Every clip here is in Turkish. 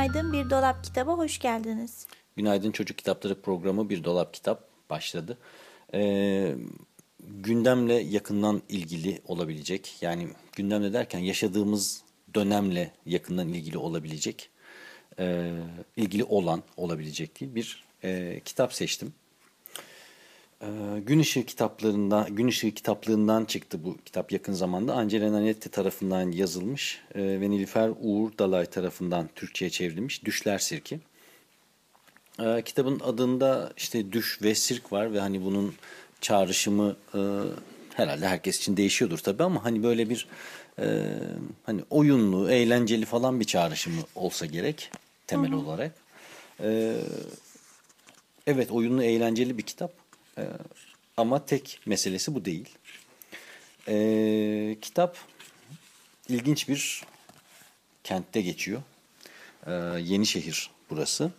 Günaydın Bir Dolap Kitaba hoş geldiniz. Günaydın Çocuk Kitapları programı Bir Dolap Kitap başladı. Ee, gündemle yakından ilgili olabilecek, yani gündemle derken yaşadığımız dönemle yakından ilgili olabilecek, e, ilgili olan olabilecek bir e, kitap seçtim. E, Gün Işığı kitaplarından, Gün Işığı kitaplığından çıktı bu kitap yakın zamanda. Angela Nanetti tarafından yazılmış e, ve Nilüfer Uğur Dalay tarafından Türkçe'ye çevrilmiş Düşler Sirki. E, kitabın adında işte düş ve sirk var ve hani bunun çağrışımı e, herhalde herkes için değişiyordur tabii ama hani böyle bir e, hani oyunlu, eğlenceli falan bir çağrışımı olsa gerek temel olarak. E, evet oyunlu, eğlenceli bir kitap e, ama tek meselesi bu değil. E, kitap ilginç bir kentte geçiyor. E, Yenişehir burası.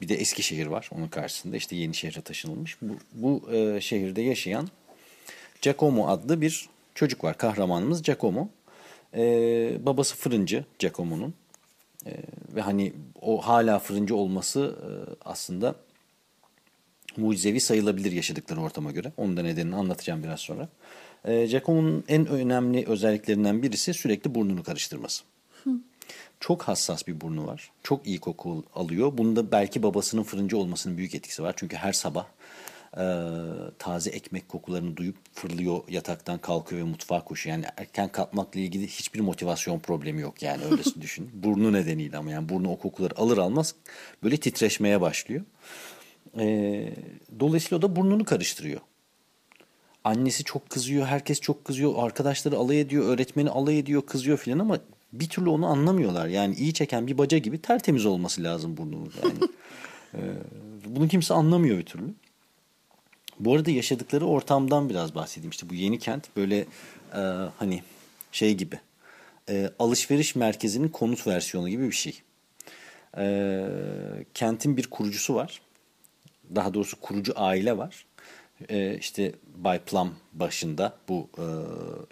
Bir de Eskişehir var onun karşısında. İşte Yenişehir'e taşınılmış. Bu, bu e, şehirde yaşayan Giacomo adlı bir çocuk var. Kahramanımız Giacomo. E, babası fırıncı Giacomo'nun. E, ve hani o hala fırıncı olması e, aslında mucizevi sayılabilir yaşadıkları ortama göre. Onun da nedenini anlatacağım biraz sonra. E, Giacomo'nun en önemli özelliklerinden birisi sürekli burnunu karıştırması. Çok hassas bir burnu var. Çok iyi koku alıyor. Bunda belki babasının fırıncı olmasının büyük etkisi var. Çünkü her sabah e, taze ekmek kokularını duyup fırlıyor yataktan kalkıyor ve mutfağa koşuyor. Yani erken kalkmakla ilgili hiçbir motivasyon problemi yok yani öyle düşün. Burnu nedeniyle ama yani burnu o kokuları alır almaz böyle titreşmeye başlıyor. E, dolayısıyla o da burnunu karıştırıyor. Annesi çok kızıyor, herkes çok kızıyor, arkadaşları alay ediyor, öğretmeni alay ediyor, kızıyor filan ama bir türlü onu anlamıyorlar. Yani iyi çeken bir baca gibi tertemiz olması lazım burnunun. Yani. ee, bunu kimse anlamıyor bir türlü. Bu arada yaşadıkları ortamdan biraz bahsedeyim. İşte bu yeni kent böyle e, hani şey gibi e, alışveriş merkezinin konut versiyonu gibi bir şey. E, kentin bir kurucusu var. Daha doğrusu kurucu aile var. E, işte Bay Plum başında bu e,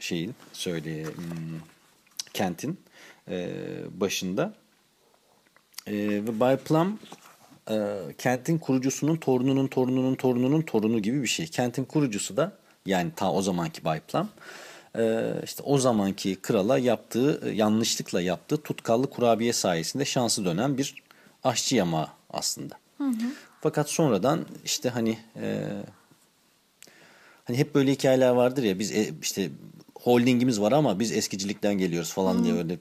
şeyin söyle hmm, kentin e, başında. E, ve Bay Plum e, kentin kurucusunun torununun torununun torununun torunu gibi bir şey. Kentin kurucusu da yani ta o zamanki Bay Plum e, işte o zamanki krala yaptığı yanlışlıkla yaptığı tutkallı kurabiye sayesinde şansı dönen bir aşçı yamağı aslında. Hı hı. Fakat sonradan işte hani e, hani hep böyle hikayeler vardır ya biz e, işte holdingimiz var ama biz eskicilikten geliyoruz falan hmm. diye öyle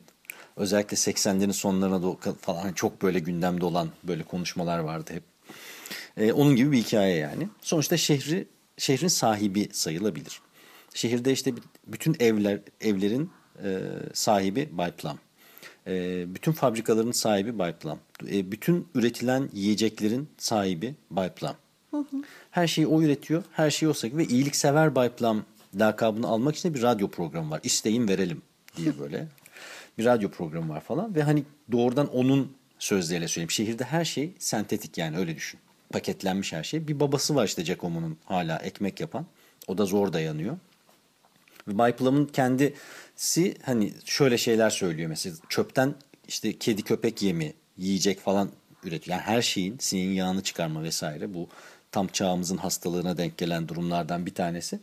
özellikle 80'lerin sonlarına falan hani çok böyle gündemde olan böyle konuşmalar vardı hep. Ee, onun gibi bir hikaye yani. Sonuçta şehri şehrin sahibi sayılabilir. Şehirde işte bütün evler evlerin e, sahibi Bay Plum. E, bütün fabrikaların sahibi Bay Plum. E, bütün üretilen yiyeceklerin sahibi Bay Plum. Hı hı. Her şeyi o üretiyor, her şeyi o sahibi ve iyiliksever Bay Plum lakabını almak için bir radyo programı var. İsteyin verelim diye böyle. bir radyo programı var falan ve hani doğrudan onun sözleriyle söyleyeyim. Şehirde her şey sentetik yani öyle düşün. Paketlenmiş her şey. Bir babası var işte Giacomo'nun hala ekmek yapan. O da zor dayanıyor. Ve Bay Plum'un kendisi hani şöyle şeyler söylüyor mesela çöpten işte kedi köpek yemi yiyecek falan üretiyor. Yani her şeyin sineğin yağını çıkarma vesaire bu tam çağımızın hastalığına denk gelen durumlardan bir tanesi.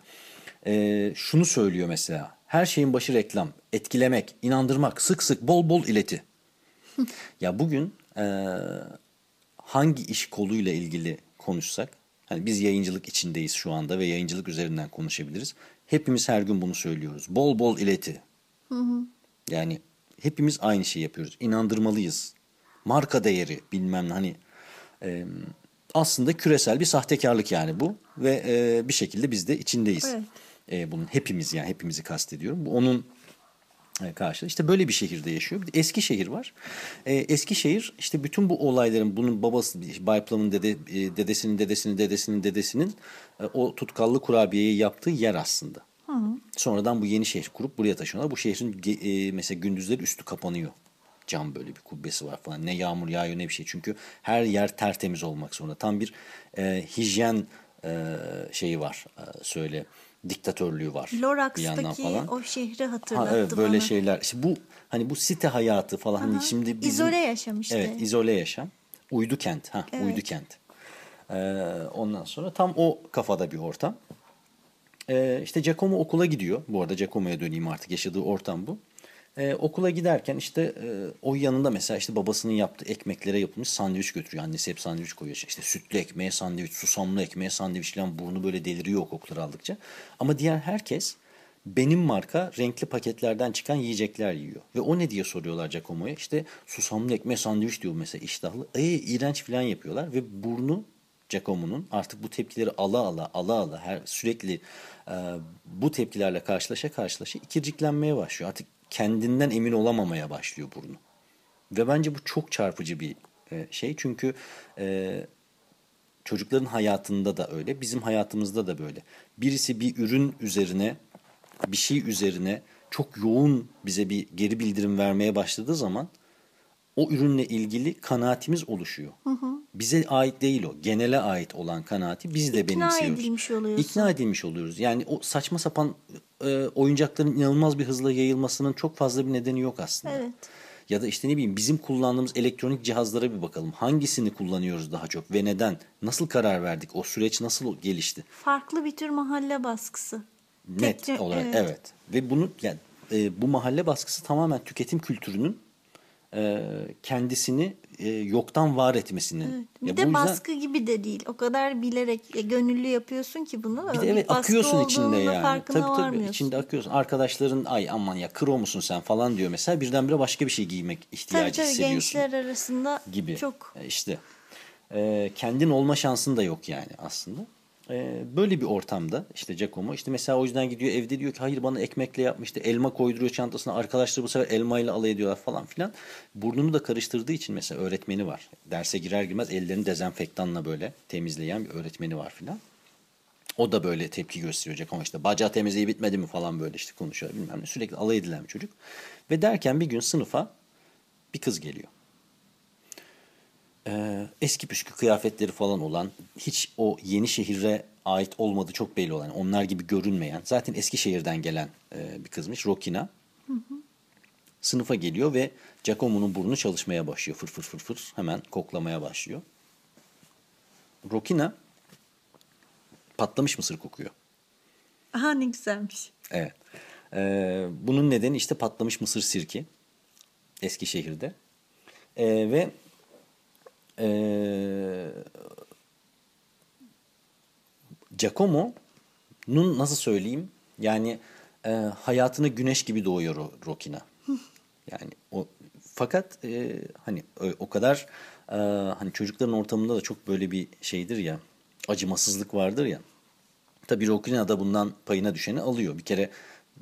Ee, şunu söylüyor mesela her şeyin başı reklam, etkilemek, inandırmak, sık sık bol bol ileti. ya bugün e, hangi iş koluyla ilgili konuşsak, hani biz yayıncılık içindeyiz şu anda ve yayıncılık üzerinden konuşabiliriz. Hepimiz her gün bunu söylüyoruz. Bol bol ileti. Yani hepimiz aynı şeyi yapıyoruz. İnandırmalıyız. Marka değeri bilmem hani e, aslında küresel bir sahtekarlık yani bu ve e, bir şekilde biz de içindeyiz. Evet. E, bunun hepimiz yani hepimizi kastediyorum. Bu onun e, karşı. İşte böyle bir şehirde yaşıyor. Bir de Eskişehir var. E, Eskişehir işte bütün bu olayların bunun babası Bayplam'ın dede, e, dedesinin dedesinin dedesinin dedesinin e, o tutkallı kurabiyeyi yaptığı yer aslında. Sonradan bu yeni şehir kurup buraya taşıyorlar. Bu şehrin e, mesela gündüzleri üstü kapanıyor. Cam böyle bir kubbesi var falan. Ne yağmur yağıyor ne bir şey. Çünkü her yer tertemiz olmak zorunda. Tam bir e, hijyen e, şeyi var. E, söyle diktatörlüğü var. bir yandan Lorax'taki falan. o şehri hatırlattı Ha, evet böyle bana. şeyler. İşte bu hani bu site hayatı falan hani şimdi bizim, İzole yaşam işte. Evet, izole yaşam. Uydu kent. Ha, Evet. uydu kent. Ee, ondan sonra tam o kafada bir ortam. Ee, işte Giacomo okula gidiyor. Bu arada Giacomo'ya döneyim artık. Yaşadığı ortam bu. Ee, okula giderken işte e, o yanında mesela işte babasının yaptığı ekmeklere yapılmış sandviç götürüyor. Annesi hep sandviç koyuyor. İşte sütlü ekmeğe sandviç, susamlı ekmeğe sandviç falan burnu böyle deliriyor o kokuları aldıkça. Ama diğer herkes benim marka renkli paketlerden çıkan yiyecekler yiyor. Ve o ne diye soruyorlar Giacomo'ya. İşte susamlı ekmeğe sandviç diyor mesela iştahlı. E iğrenç falan yapıyorlar ve burnu Giacomo'nun artık bu tepkileri ala ala ala ala her sürekli e, bu tepkilerle karşılaşa karşılaşa ikirciklenmeye başlıyor. Artık kendinden emin olamamaya başlıyor burnu. Ve bence bu çok çarpıcı bir e, şey. Çünkü e, çocukların hayatında da öyle, bizim hayatımızda da böyle. Birisi bir ürün üzerine, bir şey üzerine çok yoğun bize bir geri bildirim vermeye başladığı zaman o ürünle ilgili kanaatimiz oluşuyor. Bize ait değil o. Genele ait olan kanaati biz de İkna benimsiyoruz. edilmiş oluyorsun. İkna edilmiş oluyoruz. Yani o saçma sapan e, oyuncakların inanılmaz bir hızla yayılmasının çok fazla bir nedeni yok aslında. Evet. Ya da işte ne bileyim bizim kullandığımız elektronik cihazlara bir bakalım. Hangisini kullanıyoruz daha çok ve neden? Nasıl karar verdik? O süreç nasıl gelişti? Farklı bir tür mahalle baskısı. Net Tekno- olarak evet. evet. Ve bunu yani e, bu mahalle baskısı tamamen tüketim kültürünün e, kendisini e, yoktan var etmesinin. Evet. Bir Ya de yüzden- baskı gibi de değil. O kadar bilerek gönüllü yapıyorsun ki bunu. Bir de Bir evet baskı akıyorsun içinde yani. Farkına tabii tabii varmıyorsun. içinde akıyorsun. Arkadaşların ay aman ya kro musun sen falan diyor mesela birdenbire başka bir şey giymek Tabii ihtiyacı tabii hissediyorsun gençler arasında gibi. çok E, işte e, kendin olma şansın da yok yani aslında. E, böyle bir ortamda işte Giacomo işte mesela o yüzden gidiyor evde diyor ki hayır bana ekmekle yapmıştı elma koyduruyor çantasına arkadaşları bu sefer elmayla alay ediyorlar falan filan. Burnunu da karıştırdığı için mesela öğretmeni var. Derse girer girmez ellerini dezenfektanla böyle temizleyen bir öğretmeni var filan. O da böyle tepki gösterecek ama işte bacağı temizliği bitmedi mi falan böyle işte konuşuyor bilmem ne. Sürekli alay edilen bir çocuk. Ve derken bir gün sınıfa bir kız geliyor. Ee, eski püskü kıyafetleri falan olan hiç o yeni şehire ait olmadığı çok belli olan onlar gibi görünmeyen zaten Eskişehir'den gelen e, bir kızmış Rokina. Sınıfa geliyor ve Giacomo'nun burnu çalışmaya başlıyor. Fır fır fır fır hemen koklamaya başlıyor. Rokina patlamış mısır kokuyor. aha ne güzelmiş. Evet. Ee, bunun nedeni işte patlamış mısır sirki. Eskişehir'de. Ee, ve ee, Giacomo'nun nasıl söyleyeyim yani e, hayatına güneş gibi doğuyor Rokina. Yani o fakat e, hani o, kadar e, hani çocukların ortamında da çok böyle bir şeydir ya acımasızlık vardır ya. Tabii Rokina da bundan payına düşeni alıyor. Bir kere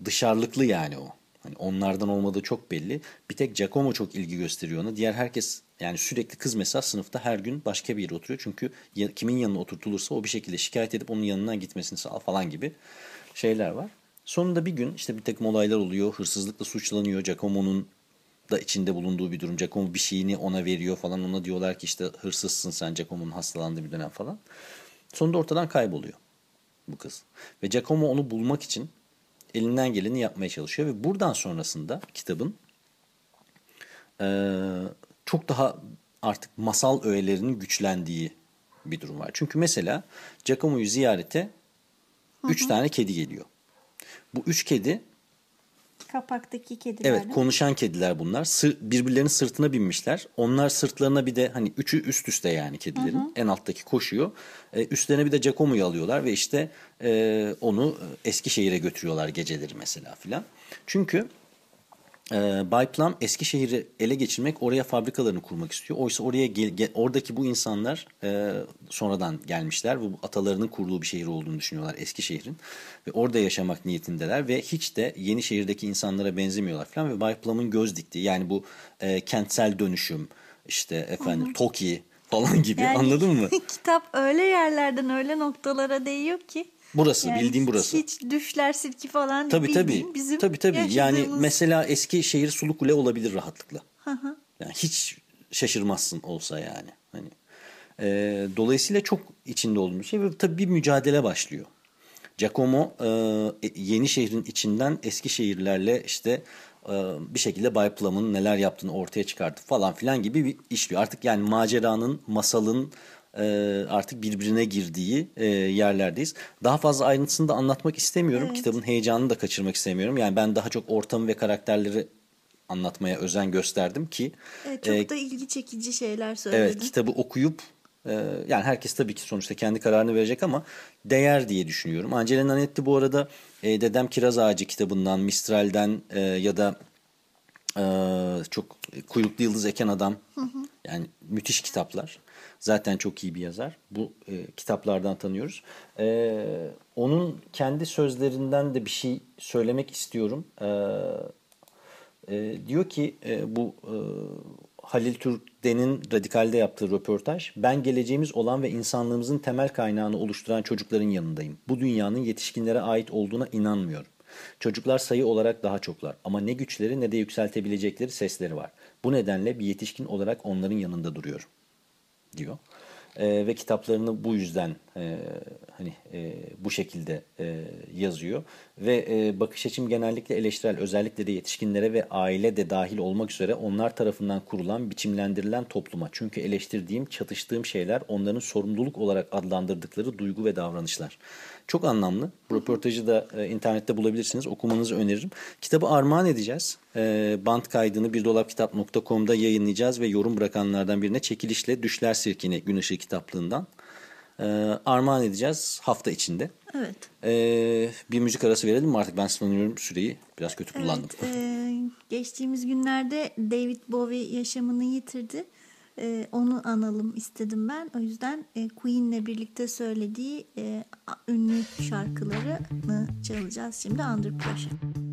dışarılıklı yani o. Hani onlardan olmadığı çok belli. Bir tek Giacomo çok ilgi gösteriyor ona. Diğer herkes yani sürekli kız mesela sınıfta her gün başka bir yere oturuyor. Çünkü ya- kimin yanına oturtulursa o bir şekilde şikayet edip onun yanından gitmesini sağ falan gibi şeyler var. Sonunda bir gün işte bir takım olaylar oluyor. Hırsızlıkla suçlanıyor. Giacomo'nun da içinde bulunduğu bir durum. Giacomo bir şeyini ona veriyor falan. Ona diyorlar ki işte hırsızsın sen Giacomo'nun hastalandığı bir dönem falan. Sonunda ortadan kayboluyor bu kız. Ve Giacomo onu bulmak için elinden geleni yapmaya çalışıyor. Ve buradan sonrasında kitabın eee, çok daha artık masal öğelerinin güçlendiği bir durum var. Çünkü mesela Giacomo'yu ziyarete üç tane kedi geliyor. Bu üç kedi Kapaktaki kediler. Evet konuşan kediler bunlar. Sır, birbirlerinin sırtına binmişler. Onlar sırtlarına bir de hani üçü üst üste yani kedilerin. En alttaki koşuyor. E, üstlerine bir de Giacomo'yu alıyorlar ve işte e, onu Eskişehir'e götürüyorlar geceleri mesela filan. Çünkü e, Bay Plum Eskişehir'i ele geçirmek, oraya fabrikalarını kurmak istiyor. Oysa oraya gel, gel- oradaki bu insanlar e, sonradan gelmişler bu atalarının kurduğu bir şehir olduğunu düşünüyorlar Eskişehir'in. Ve orada yaşamak niyetindeler ve hiç de yeni şehirdeki insanlara benzemiyorlar falan. Ve Bay Plum'un göz diktiği yani bu e, kentsel dönüşüm, işte efendim TOKİ falan gibi Yani anladın mı? kitap öyle yerlerden öyle noktalara değiyor ki. Burası Yani bildiğim burası. Hiç düşler silki falan Tabii tabii. bizim tabii tabii. Yani yaşadığımız- mesela eski şehir Sulu Kule olabilir rahatlıkla. Hı hı. Yani hiç şaşırmazsın olsa yani. Hani e, dolayısıyla çok içinde olduğum bir şey ve tabii bir mücadele başlıyor. Giacomo e, yeni şehrin içinden eski şehirlerle işte e, bir şekilde Bay Plum'un neler yaptığını ortaya çıkarttı falan filan gibi bir işliyor. Artık yani maceranın, masalın e, artık birbirine girdiği e, yerlerdeyiz. Daha fazla ayrıntısını da anlatmak istemiyorum. Kitabın heyecanını da kaçırmak istemiyorum. Yani ben daha çok ortamı ve karakterleri anlatmaya özen gösterdim ki Evet, çok e, da ilgi çekici şeyler söyledin. Evet kitabı okuyup e, yani herkes tabii ki sonuçta kendi kararını verecek ama değer diye düşünüyorum. Angela Nanetti bu arada e, Dedem Kiraz Ağacı kitabından, Mistral'den e, ya da e, çok Kuyruklu Yıldız Eken Adam yani müthiş kitaplar. Zaten çok iyi bir yazar. Bu e, kitaplardan tanıyoruz. E, onun kendi sözlerinden de bir şey söylemek istiyorum. E, e, diyor ki e, bu e, Halil Türkden'in Radikal'de yaptığı röportaj. Ben geleceğimiz olan ve insanlığımızın temel kaynağını oluşturan çocukların yanındayım. Bu dünyanın yetişkinlere ait olduğuna inanmıyorum. Çocuklar sayı olarak daha çoklar ama ne güçleri ne de yükseltebilecekleri sesleri var. Bu nedenle bir yetişkin olarak onların yanında duruyorum diyor. E, ve kitaplarını bu yüzden e, hani e, bu şekilde e, yazıyor ve e, bakış açım genellikle eleştirel özellikle de yetişkinlere ve aile de dahil olmak üzere onlar tarafından kurulan biçimlendirilen topluma çünkü eleştirdiğim çatıştığım şeyler onların sorumluluk olarak adlandırdıkları duygu ve davranışlar. Çok anlamlı. Bu röportajı da e, internette bulabilirsiniz. Okumanızı öneririm. Kitabı armağan edeceğiz. E, band kaydını birdolapkitap.com'da yayınlayacağız ve yorum bırakanlardan birine çekilişle Düşler Sirkini Gün Işığı kitaplığından e, armağan edeceğiz hafta içinde. Evet. E, bir müzik arası verelim mi artık? Ben sanıyorum süreyi biraz kötü kullandım. Evet, e, geçtiğimiz günlerde David Bowie yaşamını yitirdi. E, onu analım istedim ben. O yüzden e, Queen'le birlikte söylediği e, ünlü şarkılarını çalacağız şimdi Under. Pressure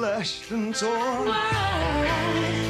slashed and torn.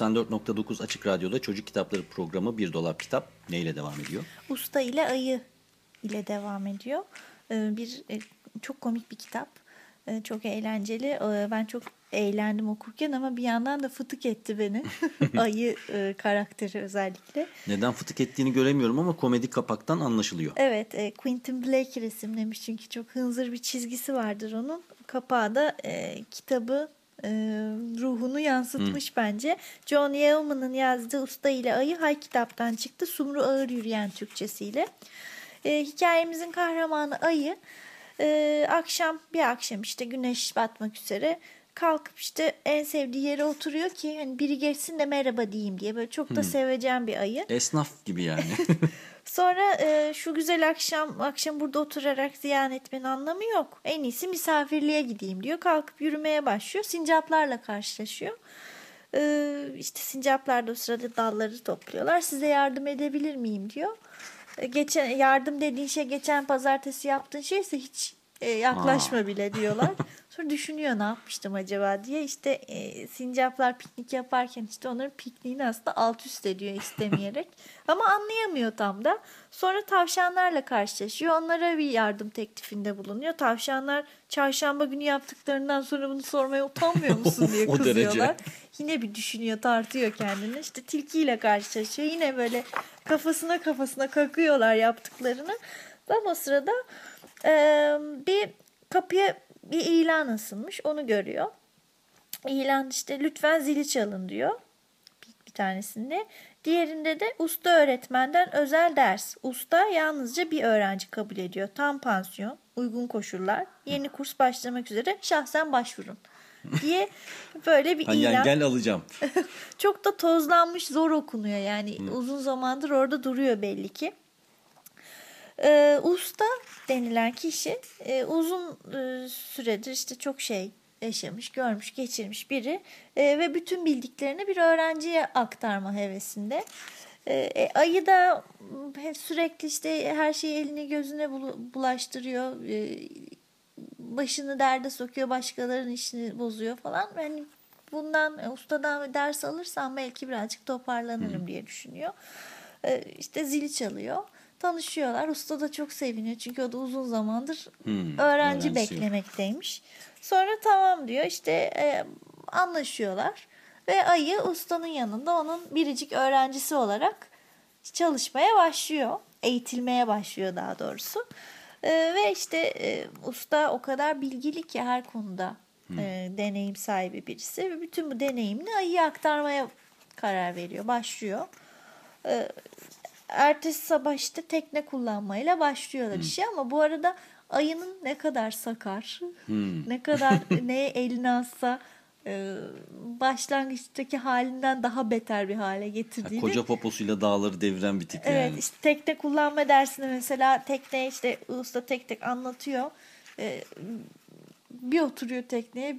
...94.9 Açık Radyo'da Çocuk Kitapları programı Bir Dolap Kitap neyle devam ediyor? Usta ile Ayı ile devam ediyor. Ee, Bir e, çok komik bir kitap. Ee, Çok eğlenceli. Ee, Ben çok eğlendim okurken ama bir yandan da fıtık etti beni. Ayı e, karakteri özellikle. Neden fıtık ettiğini göremiyorum ama komedi kapaktan anlaşılıyor. Evet, e, Quentin Blake resimlemiş çünkü çok hınzır bir çizgisi vardır onun. Kapağı da e, kitabı e, ruhunu yansıtmış bence. John Yeoman'ın yazdığı Usta ile Ayı Hay kitaptan çıktı. Sumru Ağır Yürüyen Türkçesiyle. E, hikayemizin kahramanı Ayı e, akşam bir akşam işte güneş batmak üzere kalkıp işte en sevdiği yere oturuyor ki hani biri geçsin de merhaba diyeyim diye böyle çok da sevecen bir ayı. Esnaf gibi yani. Sonra e, şu güzel akşam akşam burada oturarak ziyan etmenin anlamı yok. En iyisi misafirliğe gideyim diyor. Kalkıp yürümeye başlıyor. Sincaplarla karşılaşıyor. E, işte sincaplar da o sırada dalları topluyorlar. Size yardım edebilir miyim diyor. E, geçen yardım dediğin şey geçen pazartesi yaptığın şeyse hiç e, yaklaşma bile diyorlar. Sonra düşünüyor ne yapmıştım acaba diye. İşte e, sincaplar piknik yaparken işte onların pikniğini aslında alt üst ediyor istemeyerek. Ama anlayamıyor tam da. Sonra tavşanlarla karşılaşıyor. Onlara bir yardım teklifinde bulunuyor. Tavşanlar çarşamba günü yaptıklarından sonra bunu sormaya utanmıyor musun diye kızıyorlar. Yine bir düşünüyor tartıyor kendini. İşte tilkiyle karşılaşıyor. Yine böyle kafasına kafasına kakıyorlar yaptıklarını. Tam o sırada e, bir kapıya bir ilan asılmış. Onu görüyor. İlan işte lütfen zili çalın diyor. Bir, bir tanesinde. Diğerinde de usta öğretmenden özel ders. Usta yalnızca bir öğrenci kabul ediyor. Tam pansiyon, uygun koşullar, yeni kurs başlamak üzere şahsen başvurun diye böyle bir ilan. yani gel alacağım. Çok da tozlanmış zor okunuyor yani uzun zamandır orada duruyor belli ki. Ee, usta denilen kişi e, uzun e, süredir işte çok şey yaşamış, görmüş, geçirmiş biri E, ve bütün bildiklerini bir öğrenciye aktarma hevesinde. E, e, ayı da sürekli işte her şeyi eline gözüne bulaştırıyor. E, başını derde sokuyor, başkalarının işini bozuyor falan. Yani bundan e, ustadan ders alırsam belki birazcık toparlanırım diye düşünüyor. E, işte zili çalıyor. Tanışıyorlar. Usta da çok seviniyor çünkü o da uzun zamandır Hmm, öğrenci öğrencisi yok. beklemekteymiş. Sonra tamam diyor işte e, anlaşıyorlar ve ayı ustanın yanında onun biricik öğrencisi olarak çalışmaya başlıyor. Eğitilmeye başlıyor daha doğrusu. E, ve işte e, usta o kadar bilgili ki her konuda e, deneyim sahibi birisi ve bütün bu deneyimini ayıya aktarmaya karar veriyor, başlıyor. E, ertesi sabah işte tekne kullanmayla başlıyorlar işe ama bu arada ayının ne kadar sakar, ne kadar neye elini alsa e, başlangıçtaki halinden daha beter bir hale getirdiğini. Koca poposuyla dağları deviren bir tip Evet yani. işte tekne kullanma dersinde mesela tekne işte usta tek tek anlatıyor. Ee, bir oturuyor tekneye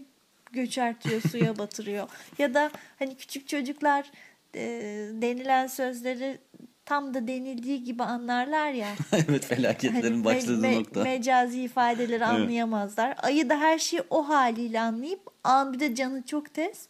göçertiyor suya batırıyor. Ya da hani küçük çocuklar e, denilen sözleri tam da denildiği gibi anlarlar ya. evet felaketlerin Hani başladığı me- nokta. Mecazi ifadeleri anlayamazlar. Ayı da her şeyi o haliyle anlayıp an bir de canı çok tez.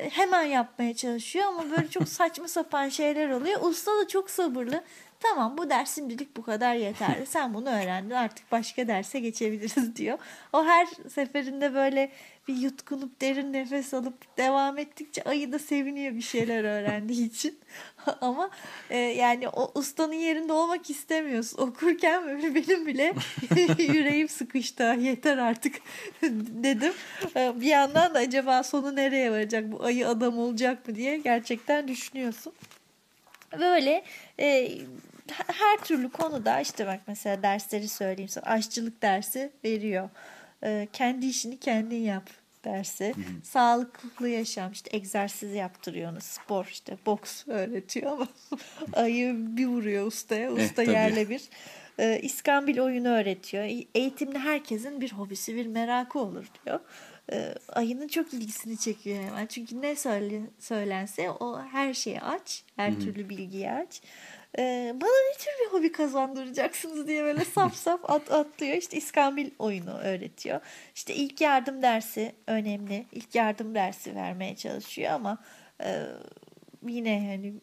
e, Hemen yapmaya çalışıyor ama böyle çok saçma sapan şeyler oluyor. Usta da çok sabırlı. Tamam bu ders şimdilik bu kadar yeterli. Sen bunu öğrendin artık başka derse geçebiliriz diyor. O her seferinde böyle bir yutkunup derin nefes alıp devam ettikçe ayı da seviniyor bir şeyler öğrendiği için. Ama e, yani o ustanın yerinde olmak istemiyorsun. Okurken böyle benim bile yüreğim sıkıştı. Yeter artık dedim. E, bir yandan da acaba sonu nereye varacak? Bu ayı adam olacak mı diye gerçekten düşünüyorsun. Böyle e, her türlü konuda işte bak mesela dersleri söyleyeyim sana aşçılık dersi veriyor. E, kendi işini kendin yap dersi. Sağlıklı yaşam işte egzersiz yaptırıyor onu. Spor işte boks öğretiyor ama ayı bir vuruyor ustaya. Usta tabii. yerle bir. E, İskambil oyunu öğretiyor. Eğitimde herkesin bir hobisi bir merakı olur diyor. E, ayının çok ilgisini çekiyor hemen. Çünkü ne söyle, söylense o her şeyi aç. Her türlü bilgiyi aç. E, bana ne tür bir hobi kazandıracaksınız diye böyle saf saf at, atlıyor. İşte iskambil oyunu öğretiyor. İşte ilk yardım dersi önemli. İlk yardım dersi vermeye çalışıyor ama e, yine hani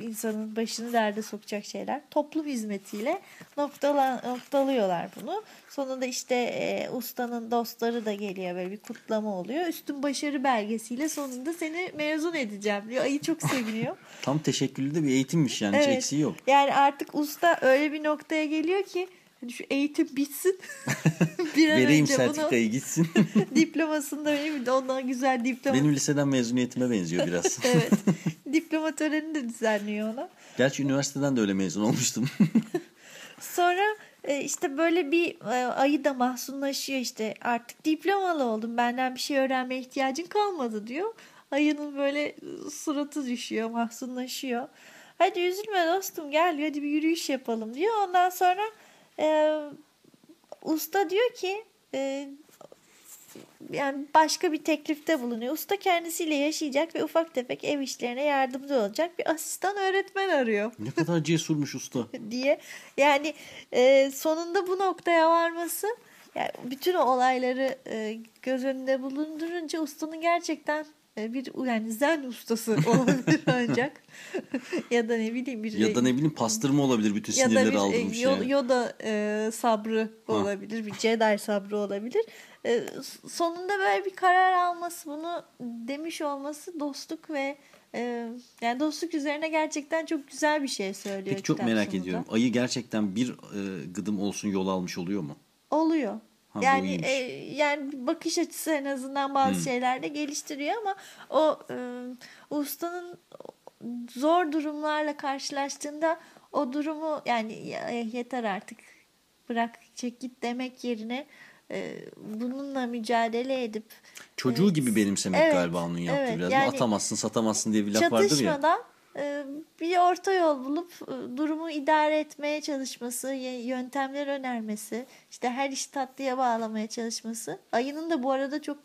insanın başını derde sokacak şeyler. Toplum hizmetiyle noktala, noktalıyorlar bunu. Sonunda işte e, ustanın dostları da geliyor böyle bir kutlama oluyor. Üstün başarı belgesiyle sonunda seni mezun edeceğim diyor. Ayı çok seviniyor. Tam teşekküllü de bir eğitimmiş yani hiç eksiği yok. Yani artık usta öyle bir noktaya geliyor ki hani şu eğitim bitsin. bir an Vereyim önce sertifikayı gitsin. bunu diplomasını da vereyim de ondan güzel diploma. Benim liseden mezuniyetime benziyor biraz. evet. Diploma töreni de düzenliyor ona. Gerçi üniversiteden de öyle mezun olmuştum. Sonra e, işte böyle bir e, ayı da mahzunlaşıyor işte artık diplomalı oldum benden bir şey öğrenmeye ihtiyacın kalmadı diyor. Ayının böyle e, suratı düşüyor mahzunlaşıyor. Hadi üzülme dostum gel hadi bir yürüyüş yapalım diyor. Ondan sonra e, usta diyor ki e, yani başka bir teklifte bulunuyor. Usta kendisiyle yaşayacak ve ufak tefek ev işlerine yardımcı olacak bir asistan öğretmen arıyor ne kadar cesurmuş usta. diye. Yani e, sonunda bu noktaya varması yani bütün o olayları e, göz önünde bulundurunca ustanın gerçekten bir yani zen ustası olabilir ancak ya da ne bileyim bir Ya da ne bileyim pastırma olabilir bütün ya da sinirleri bir e, aldırmış. Yoda e, sabrı olabilir, bir Jedi sabrı olabilir. E, sonunda böyle bir karar alması, bunu demiş olması dostluk ve e, yani dostluk üzerine gerçekten çok güzel bir şey söylüyor. Peki çok merak sonunda. ediyorum. Ayı gerçekten bir e, gıdım olsun yol almış oluyor mu? Oluyor. Ha, yani iyiymiş. e, yani bakış açısı en azından bazı Hmm. şeylerde geliştiriyor ama o e, ustanın zor durumlarla karşılaştığında o durumu yani ya- yeter artık bırak çek git demek yerine e, bununla mücadele edip Çocuğu Evet. gibi benimsemek Evet, galiba onun yaptığı evet. biraz. Yani Atamazsın satamazsın diye bir laf vardır ya. çatışmadan e, bir orta yol bulup e, durumu idare etmeye çalışması, yöntemler önermesi, işte her iş tatlıya bağlamaya çalışması. Ayının da bu arada çok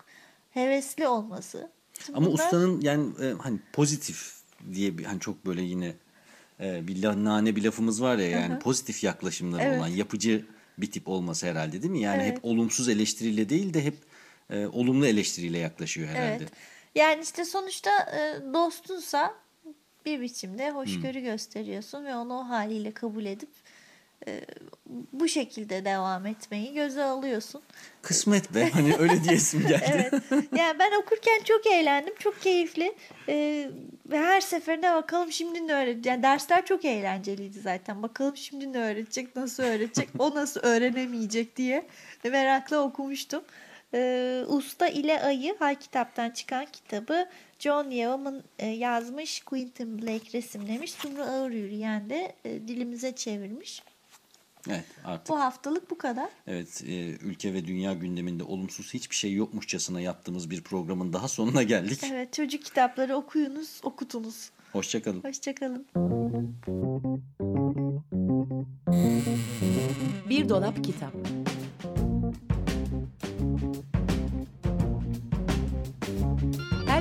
hevesli olması. Şimdi Ama bunlar- ustanın yani e, hani pozitif diye bir hani çok böyle yine e, bir la- nane bir lafımız var ya yani pozitif yaklaşımları Evet. olan yapıcı bir tip olması herhalde değil mi? Yani Evet. hep olumsuz eleştiriyle değil de hep e, olumlu eleştiriyle yaklaşıyor herhalde. Evet. Yani işte sonuçta e, dostunsa bir biçimde hoşgörü Hmm. gösteriyorsun ve onu o haliyle kabul edip e, bu şekilde devam etmeyi göze alıyorsun. Kısmet be hani öyle diyesim geldi. Evet. Yani ben okurken çok eğlendim. Çok keyifli. Ee, ve her seferinde bakalım şimdi ne öğretecek. Yani dersler çok eğlenceliydi zaten. Bakalım şimdi ne öğretecek, nasıl öğretecek, o nasıl öğrenemeyecek diye merakla okumuştum. Ee, Usta ile Ayı Hay kitaptan çıkan kitabı John Yeoman e, yazmış. Quentin Blake resimlemiş. Sumru Ağır Yürüyen de e, dilimize çevirmiş. Evet artık Bu haftalık bu kadar. evet e, ülke ve dünya gündeminde olumsuz hiçbir şey yokmuşçasına yaptığımız bir programın daha sonuna geldik. Evet çocuk kitapları okuyunuz, okutunuz. Hoşçakalın. Hoşçakalın. Bir dolap kitap.